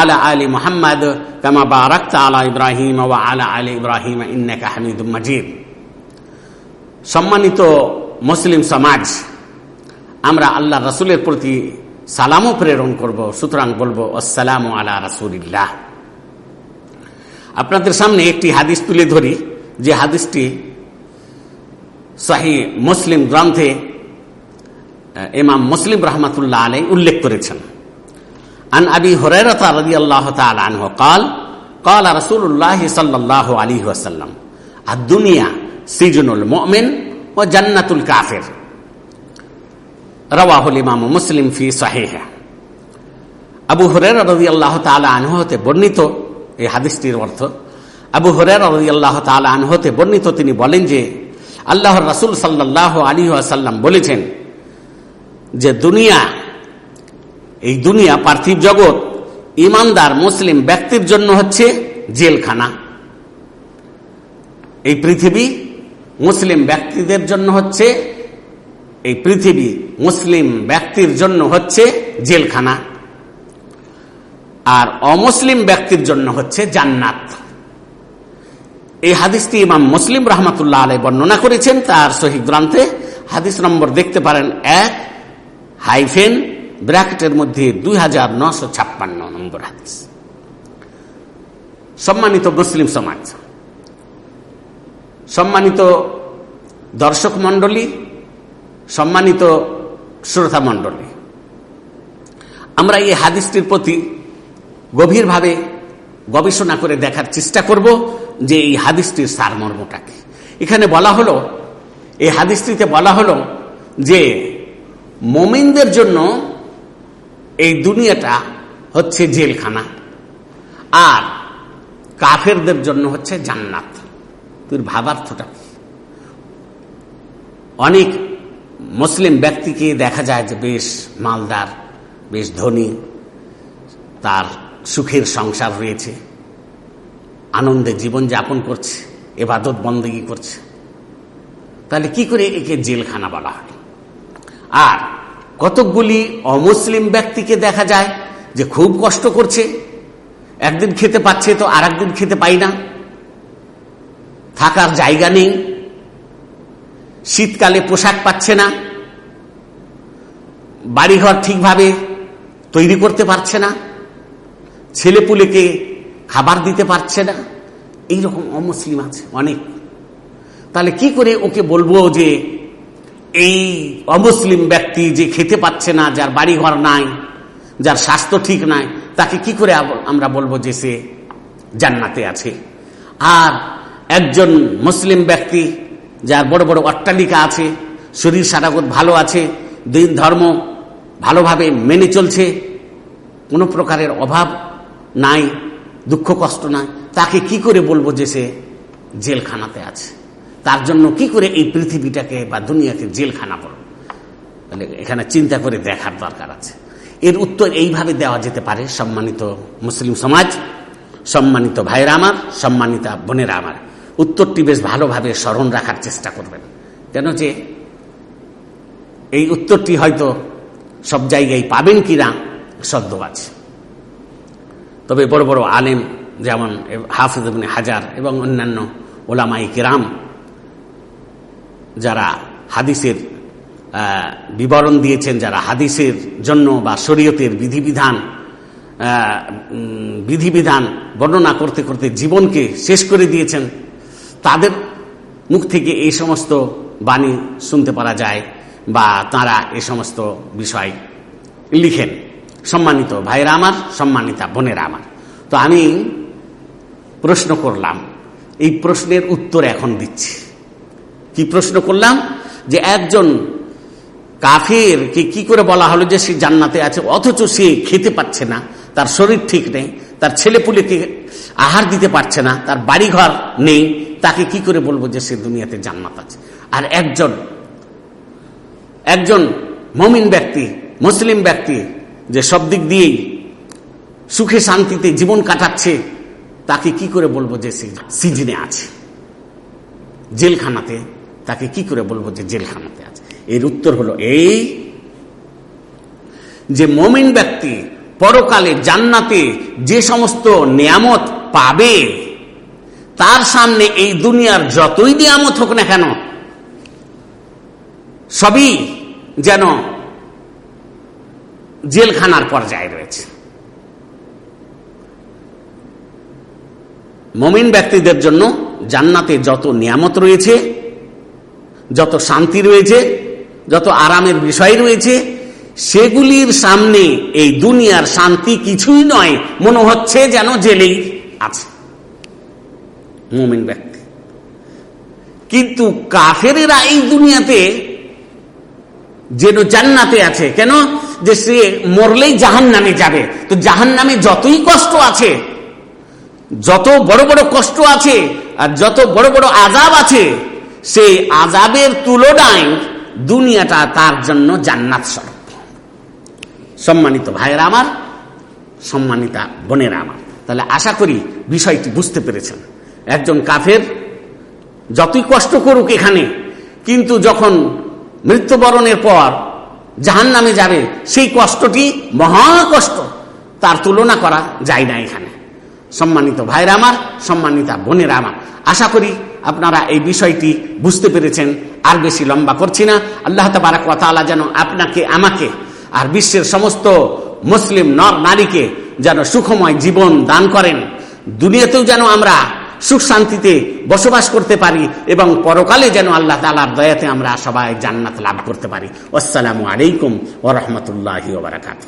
আলা আলী মোহাম্মদ কামা বারাক্ত আলা ইব্রাহিম ওয়া আলা আলী ইব্রাহিম ইন্নাকা হামিদুম সম্মানিত মুসলিম সমাজ, আমরা আল্লাহ রসুলের প্রতি সালামও প্রেরণ করব, সুতরাং বলব, আসসালাম আলা রাসুলিল্লাহ। আপনাদের সামনে একটি হাদিস তুলে ধরি, যে হাদিসটি শাহী মুসলিম গ্রন্থে এমাম মুসলিম রহমাতুল্লাহ আলাই উল্লেখ করেছেন। عن أبي هريرة رضي الله تعالى عنه قال قال رسول الله صلى الله عليه وسلم الدنيا سجن المؤمن وجنة الكافر রওয়াহুল ইমাম মুসলিম ফি সাহিহ আবু হরের রবি আল্লাহ তালা আনহতে বর্ণিত এই হাদিসটির অর্থ আবু হরের রবি আল্লাহ তালা আনহতে বর্ণিত তিনি বলেন যে আল্লাহর রাসুল সাল্লাহ আলী আসাল্লাম বলেছেন যে দুনিয়া এই দুনিয়া পার্থিব জগৎ, ইমানদার মুসলিম ব্যক্তির জন্য হচ্ছে জেলখানা। এই পৃথিবী মুসলিম ব্যক্তিদের জন্য হচ্ছে, এই পৃথিবী মুসলিম ব্যক্তির জন্য হচ্ছে জেলখানা। আর অমুসলিম ব্যক্তির জন্য হচ্ছে জান্নাত। এই হাদিসটি ইমাম মুসলিম রহমতুল্লাহ আলাই বর্ণনা করেছেন, তার সহি গ্রন্থে হাদিস নম্বর দেখতে পারেন এক হাইফেন ব্র্যাকেটের মধ্যে দুই হাজার নশো ছাপ্পান্ন নম্বর হাদিস। সম্মানিত মুসলিম সমাজ, সম্মানিত দর্শক মন্ডলী সম্মানিত শ্রোতা মণ্ডলী, আমরা এই হাদিসটির প্রতি গভীরভাবে গবেষণা করে দেখার চেষ্টা করব যে এই হাদিসটির সারমর্মটাকে। এখানে বলা হলো, এই হাদিসটিতে বলা হলো যে মোমিনদের জন্য এই দুনিয়াটা হচ্ছে জেলখানা। আর কাফেরদের জন্য হচ্ছে জান্নাত। তুই ভাবার্থটা অনেক মুসলিম ব্যক্তিকে দেখা যায় যে বেশ মালদার, বেশ ধনী, তার সুখের সংসার রয়েছে, আনন্দে জীবন যাপন করছে, এবাদত বন্দগি করছে। তাহলে কি করে একে জেলখানা বলা হয়? আর কতকগুলি অমুসলিম ব্যক্তিকে দেখা যায় যে খুব কষ্ট করছে। একদিন খেতে পাচ্ছে তো আর একদিন খেতে পাই না। থাকার জায়গা নেই। শীতকালে পোশাক পাচ্ছে না। বাড়িঘর ঠিকভাবে তৈরি করতে পারছে না। ছেলেপুলেকে খাবার দিতে পারছে না। এইরকম অমুসলিম আছে অনেক। তাহলে কি করে ওকে বলব যে এই অমুসলিম ব্যক্তি যে খেতে পাচ্ছে না, যার বাড়িঘর নাই, যার স্বাস্থ্য ঠিক নাই, তাকে কি করে আমরা বলব যে সে জান্নাতে আছে? আর একজন মুসলিম ব্যক্তি যার বড় বড় অট্টালিকা আছে, শরীর সারাগত ভালো আছে, দিন ধর্ম ভালোভাবে মেনে চলছে, কোনো প্রকারের অভাব নাই, দুঃখ কষ্ট নাই, তাকে কি করে বলব যে সে জেলখানাতে আছে? তার জন্য কি করে এই পৃথিবীটাকে বা দুনিয়াকে জেলখানা বলব তাহলে এখানে চিন্তা করে দেখার দরকার আছে। এর উত্তর এইভাবে দেওয়া যেতে পারে, সম্মানিত মুসলিম সমাজ, সম্মানিত ভাইরা আমার, সম্মানিতা বোনেরা আমার। উত্তরটি বেশ ভালোভাবে স্মরণ রাখার চেষ্টা করবেন। কেন যে এই উত্তরটি হয়তো সব জায়গায় পাবেন কিনা সদ্য আছে তবে বড় বড় আলেম যেমন হাফিজ হাজার এবং অন্যান্য ওলামাই কিরাম যারা হাদিসের বিবরণ দিয়েছেন, যারা হাদিসের জন্য বা শরীয়তের বিধিবিধান বিধিবিধান বর্ণনা করতে করতে জীবনকে শেষ করে দিয়েছেন, তাদের মুখ থেকে এই সমস্ত বাণী শুনতে পারা যায় বা তারা এ সমস্ত বিষয় লিখেন। সম্মানিত ভাইরা আমার, সম্মানিতা বোনেরা আমার। তো আমি প্রশ্ন করলাম, এই প্রশ্নের উত্তর এখন দিচ্ছি। কি প্রশ্ন করলাম? যে একজন কাফের কে কি করে বলা হলো যে সে জান্নাতে আছে? অথচ সে খেতে পাচ্ছে না, তার শরীর ঠিক নেই, তার ছেলেপুলেকে আহার দিতে পারছে না, তার বাড়িঘর নেই, তাকে কি করে বলব যে সে দুনিয়াতে জান্নাত আছে? আর একজন একজন মমিন ব্যক্তি, মুসলিম ব্যক্তি যে সব দিক দিয়েই সুখে শান্তিতে জীবন কাটাচ্ছে, তাকে কি করে বলব যে সে সিজনে আছে? জেলখানাতে তাকে কি করে বলব যে জেলখানাতে আছে? এর উত্তর হলো এই যে মমিন ব্যক্তি পরকালে জান্নাতে যে সমস্ত নিয়ামত পাবে, তার সামনে এই দুনিয়ার যতই নিয়ামত হোক না কেন, সবই যেন জেলখানার পর্যায়ে রয়েছে। মমিন ব্যক্তিদের জন্য জান্নাতে যত নিয়ামত রয়েছে যত শান্তি রয়েছে, যত আরামের বিষয় রয়েছে, সেগুলির সামনে এই দুনিয়ার শান্তি কিছুই নয়। মনে হচ্ছে যেন জেলেই আছে। মোমিন ব্যক্তি। কিন্তু কাফেরেরা এই দুনিয়াতে যেন জান্নাতে আছে। কেন? যে সে মরলেই জাহান নামে যাবে। তো জাহান নামে যতই কষ্ট আছে, যত বড় বড় কষ্ট আছে, আর যত বড় বড় আজাব আছে সেই আজাবের তুলনায় দুনিয়াটা তার জন্য জান্নাত স্বরূপ। সম্মানিত ভাইয়েরা আমার, সম্মানিতা বোনেরা আমার, তাহলে আশা করি বিষয়টি বুঝতে পেরেছেন। একজন কাফের যতই কষ্ট করুক এখানে, কিন্তু যখন মৃত্যুবরণের পর জাহান নামে যাবে, সেই কষ্টটি মহা কষ্ট। তার তুলনা করা যায় না এখানে। সম্মানিত ভাইরা আমার, সম্মানিতা বোনেরা আমার, আশা করি আপনারা এই বিষয়টি বুঝতে পেরেছেন, আর বেশি লম্বা করছি না। আল্লাহ তাবারাক ওয়াতালা যেন আপনাকে, আমাকে, আর বিশ্বের সমস্ত মুসলিম নর নারীকে যেন সুখময় জীবন দান করেন। দুনিয়াতেও যেন আমরা সুখ শান্তিতে বসবাস করতে পারি এবং পরকালে যেন আল্লাহ তালার দয়াতে আমরা সবাই জান্নাত লাভ করতে পারি। আসসালামু আলাইকুম ওরহমতুল্লাহ ওবরাকাতু